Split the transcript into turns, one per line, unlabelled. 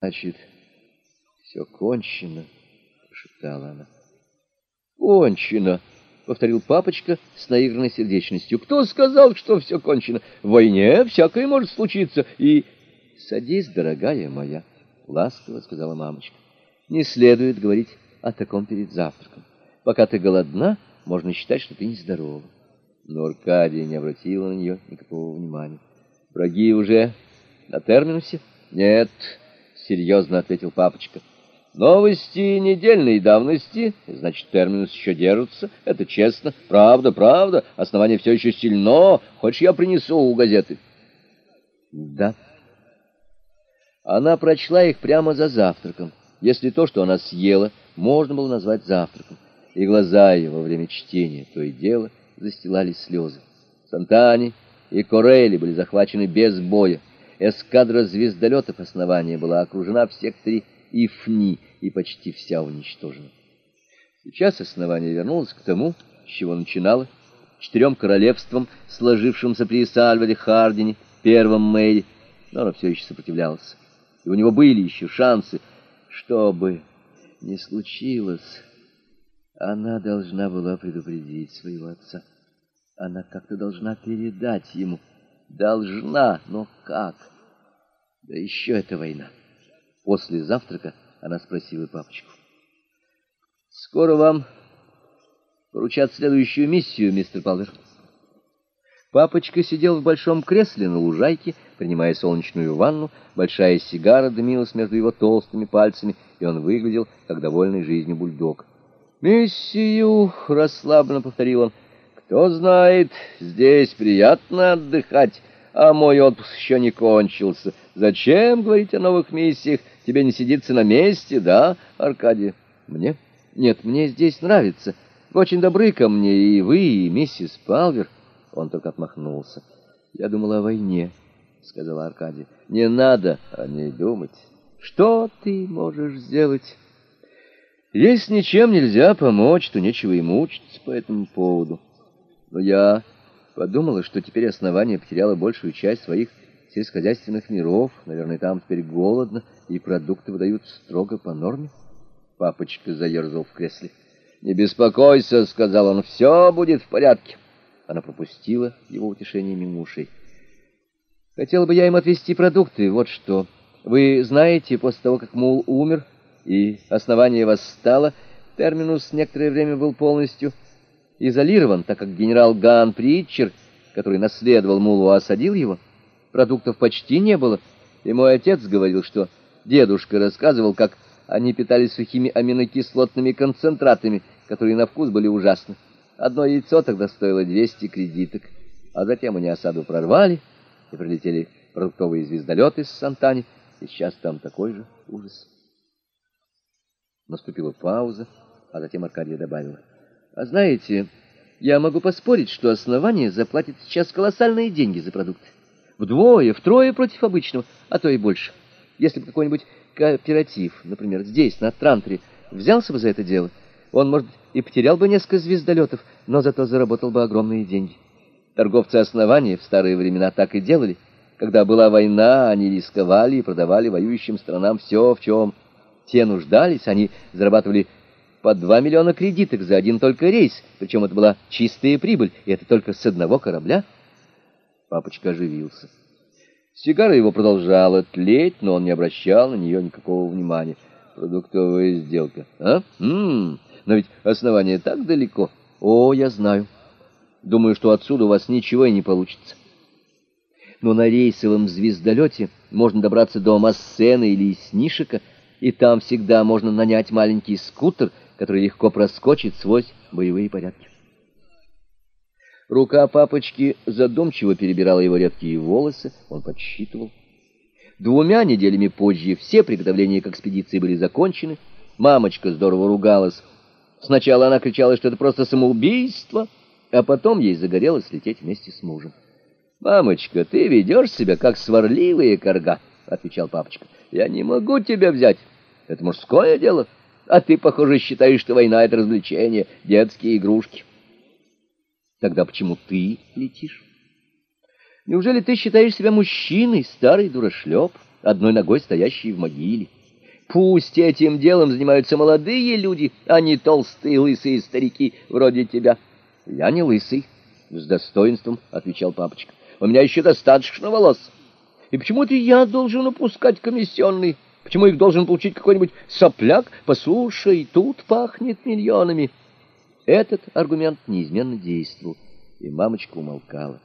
Значит, все кончено, прошептала она. Кончено, повторил папочка с наигранной сердечностью. Кто сказал, что все кончено? В войне всякое может случиться. И садись, дорогая моя, ласково сказала мамочка. Не следует говорить о таком перед завтраком. Пока ты голодна, можно считать, что ты нездорова. Но Аркадия не обратила на нее никакого внимания. Враги уже на терминусе? Нет, серьезно ответил папочка. Новости недельной давности, значит, терминус еще держится. Это честно. Правда, правда. Основание все еще сильно. Хочешь, я принесу у газеты? Да. Она прочла их прямо за завтраком. Если то, что она съела, можно было назвать завтраком. И глаза ее во время чтения то и дело застилали слезы. Сантани и Корелли были захвачены без боя. Эскадра звездолетов основания была окружена в секторе Ифни и почти вся уничтожена. Сейчас основание вернулось к тому, с чего начинало, четырем королевствам, сложившимся при Сальваре Хардине, первом мэре, но оно все еще сопротивлялось. И у него были еще шансы, чтобы не случилось. Она должна была предупредить своего отца. Она как-то должна передать ему. Должна, но как? Да еще эта война. После завтрака она спросила папочку. «Скоро вам поручат следующую миссию, мистер Палвер». Папочка сидел в большом кресле на лужайке, принимая солнечную ванну. Большая сигара дымилась между его толстыми пальцами, и он выглядел, как довольный жизнью бульдог. «Миссию!» — расслабленно повторил он. «Кто знает, здесь приятно отдыхать, а мой отпуск еще не кончился. Зачем говорить о новых миссиях? Тебе не сидится на месте, да, Аркадий? Мне? Нет, мне здесь нравится. Вы очень добры ко мне, и вы, и миссис Палвер. Он только отмахнулся. Я думала о войне, сказала Аркадий. Не надо о ней думать. Что ты можешь сделать? Если ничем нельзя помочь, то нечего и мучиться по этому поводу. Но я подумала, что теперь основание потеряло большую часть своих сельскохозяйственных миров. Наверное, там теперь голодно, и продукты выдают строго по норме. Папочка заерзал в кресле. «Не беспокойся», — сказал он, — «все будет в порядке». Она пропустила его утешение мимо ушей. «Хотела бы я им отвезти продукты, вот что. Вы знаете, после того, как Мул умер и основание восстало, терминус некоторое время был полностью изолирован, так как генерал Ган Притчер, который наследовал Мулу, осадил его» продуктов почти не было, и мой отец говорил, что дедушка рассказывал, как они питались сухими аминокислотными концентратами, которые на вкус были ужасны. Одно яйцо тогда стоило 200 кредиток, а затем они осаду прорвали, и прилетели продуктовые звездолеты с Сантани, и сейчас там такой же ужас. Наступила пауза, а затем Аркадия добавила. «А знаете, я могу поспорить, что основание заплатит сейчас колоссальные деньги за продукты. Вдвое, втрое против обычного, а то и больше. Если бы какой-нибудь кооператив, например, здесь, на Трантере, взялся бы за это дело, он, может, и потерял бы несколько звездолетов, но зато заработал бы огромные деньги. Торговцы основания в старые времена так и делали. Когда была война, они рисковали и продавали воюющим странам все, в чем те нуждались. Они зарабатывали по 2 миллиона кредиток за один только рейс, причем это была чистая прибыль, и это только с одного корабля. Папочка оживился. Сигара его продолжала тлеть, но он не обращал на нее никакого внимания. Продуктовая сделка. А? М -м, но ведь основание так далеко. О, я знаю. Думаю, что отсюда у вас ничего и не получится. Но на рейсовом звездолете можно добраться до Массена или Снишика, и там всегда можно нанять маленький скутер, который легко проскочит сквозь боевые порядки. Рука папочки задумчиво перебирала его редкие волосы, он подсчитывал. Двумя неделями позже все приготовления к экспедиции были закончены. Мамочка здорово ругалась. Сначала она кричала, что это просто самоубийство, а потом ей загорелось лететь вместе с мужем. «Мамочка, ты ведешь себя как сварливая корга», — отвечал папочка. «Я не могу тебя взять. Это мужское дело. А ты, похоже, считаешь, что война — это развлечение, детские игрушки». Тогда почему ты летишь? Неужели ты считаешь себя мужчиной, старый дурашлеп? одной ногой стоящий в могиле. Пусть этим делом занимаются молодые люди, а не толстые лысые старики вроде тебя. Я не лысый, с достоинством отвечал папочка. У меня еще достаточно волос. И почему ты я должен упускать комиссионный? Почему их должен получить какой-нибудь сопляк? Послушай, тут пахнет миллионами. Этот аргумент неизменно действовал, и мамочка умолкала.